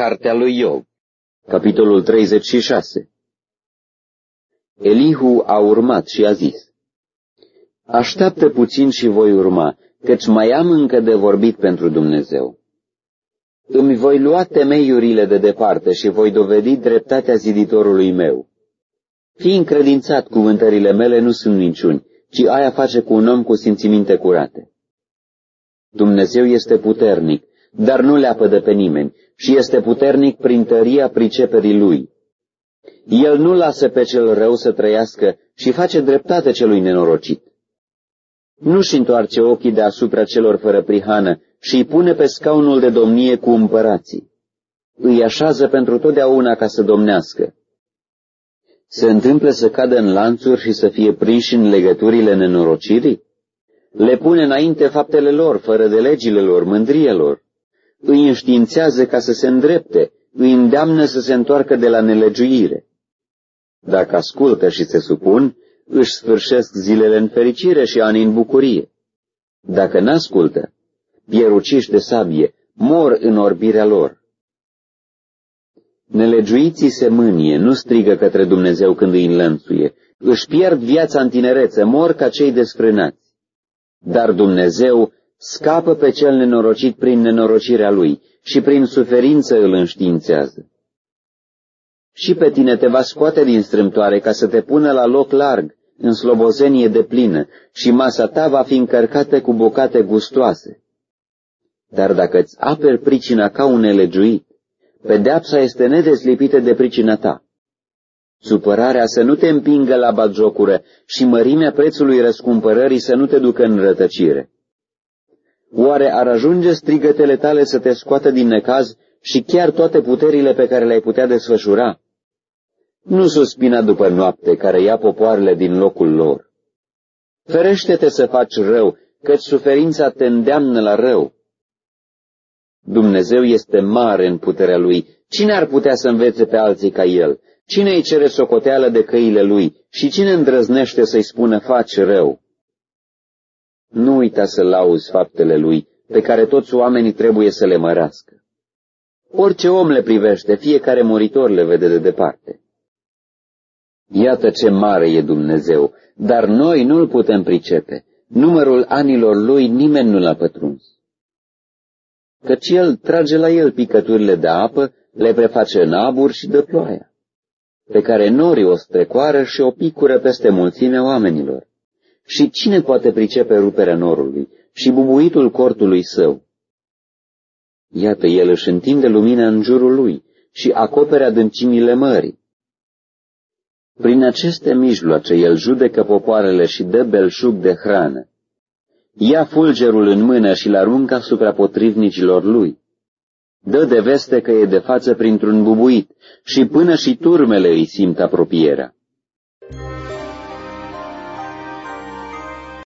Cartea lui Iov, capitolul 36 Elihu a urmat și a zis, Așteaptă puțin și voi urma, căci mai am încă de vorbit pentru Dumnezeu. Îmi voi lua temeiurile de departe și voi dovedi dreptatea ziditorului meu. Fii încredințat, cuvântările mele nu sunt minciuni, ci aia face cu un om cu simțiminte curate. Dumnezeu este puternic, dar nu le de pe nimeni, și este puternic prin tăria priceperii lui. El nu lasă pe cel rău să trăiască și face dreptate celui nenorocit. Nu-și întoarce ochii deasupra celor fără prihană și îi pune pe scaunul de domnie cu împărații. Îi așează pentru totdeauna ca să domnească. Se întâmplă să cadă în lanțuri și să fie prinși în legăturile nenorocirii? Le pune înainte faptele lor, fără de legile lor, mândrielor. Îi înștiințează ca să se îndrepte, îi îndeamnă să se întoarcă de la nelegiuire. Dacă ascultă și se supun, își sfârșesc zilele în fericire și ani în bucurie. Dacă n-ascultă, pieruciși de sabie, mor în orbirea lor. Nelegiuiții se mânie, nu strigă către Dumnezeu când îi înlănțuie, își pierd viața în tinerețe, mor ca cei desfrânați. Dar Dumnezeu scapă pe cel nenorocit prin nenorocirea lui și prin suferință îl înștiințează. Și pe tine te va scoate din strâmtoare ca să te pună la loc larg, în slobozenie de plină, și masa ta va fi încărcată cu bucate gustoase. Dar dacă îți aperi pricina ca un nelegiuit, pedeapsa este nedeslipită de pricina ta. Supărarea să nu te împingă la batjocură și mărimea prețului răscumpărării să nu te ducă în rătăcire. Oare ar ajunge strigătele tale să te scoată din necaz și chiar toate puterile pe care le-ai putea desfășura? Nu suspina după noapte care ia popoarele din locul lor. Ferește-te să faci rău, căci suferința te îndeamnă la rău. Dumnezeu este mare în puterea Lui. Cine ar putea să învețe pe alții ca El? Cine îi cere socoteală de căile Lui? Și cine îndrăznește să-i spună faci rău? Nu uita să lauzi faptele Lui, pe care toți oamenii trebuie să le mărească. Orice om le privește, fiecare muritor le vede de departe. Iată ce mare e Dumnezeu, dar noi nu-L putem pricepe. Numărul anilor Lui nimeni nu l-a pătruns. Căci El trage la El picăturile de apă, le preface în abur și dă ploaia, pe care norii o strecoară și o picură peste mulțimea oamenilor. Și cine poate pricepe ruperea norului și bubuitul cortului său? Iată, El își întinde lumina în jurul Lui și acopere adâncimile mării. Prin aceste mijloace el judecă popoarele și dă belșug de hrană. Ia fulgerul în mână și-l aruncă asupra potrivnicilor lui. Dă de veste că e de față printr-un bubuit și până și turmele îi simt apropierea.